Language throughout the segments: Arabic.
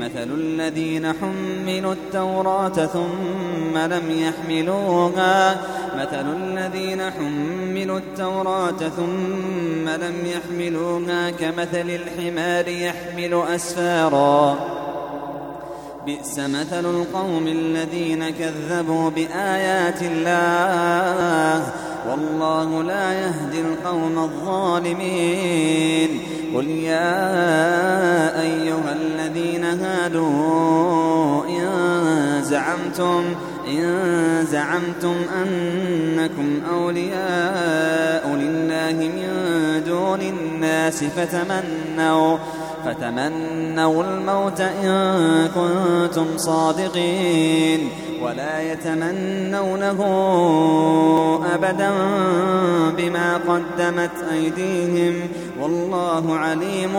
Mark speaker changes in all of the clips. Speaker 1: مثل الذين حملوا التوراة ثم لم يحملوها مثل الذين حملوا التوراة ثم لم يحملوها كمثل الحمار يحمل أسفارا بئس مثل القوم الذين كذبوا بآيات الله والله لا يهدي القوم الظالمين قل يا أيها الذين هادوا إن زعمتم إن زعمتم أنكم أولياء لله من دون الناس فتمنوا فتمنوا الموت إن كنتم صادقين ولا يتمنونه أبدا بما قدمت أيديهم والله عليم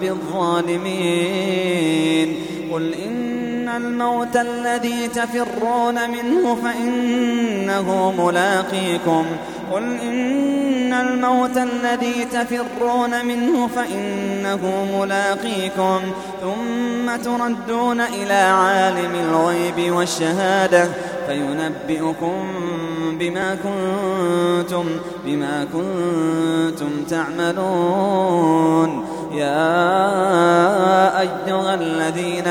Speaker 1: بالظالمين قل إن الموت الذي تفرون منه فإنه ملاقيكم قل إن الموت الذي تفرون منه فإنه ملاقيكم ثم تردون إلى عالم الغيب والشهادة فينبئكم بما كنتم بما كنتم تعملون يا أيها الذين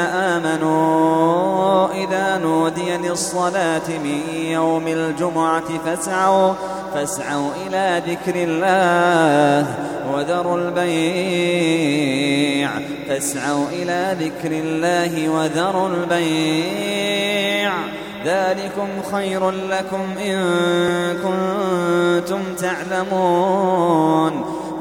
Speaker 1: الصلاة من يوم الجمعة فاسعوا, فاسعوا إلى ذكر الله وذروا البيع فاسعوا إلى ذكر الله وذروا البيع ذلكم خير لكم إن كنتم تعلمون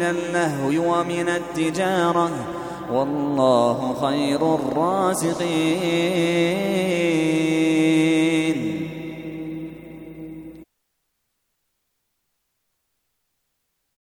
Speaker 1: من اللهو ومن التجارة والله خير الرازقين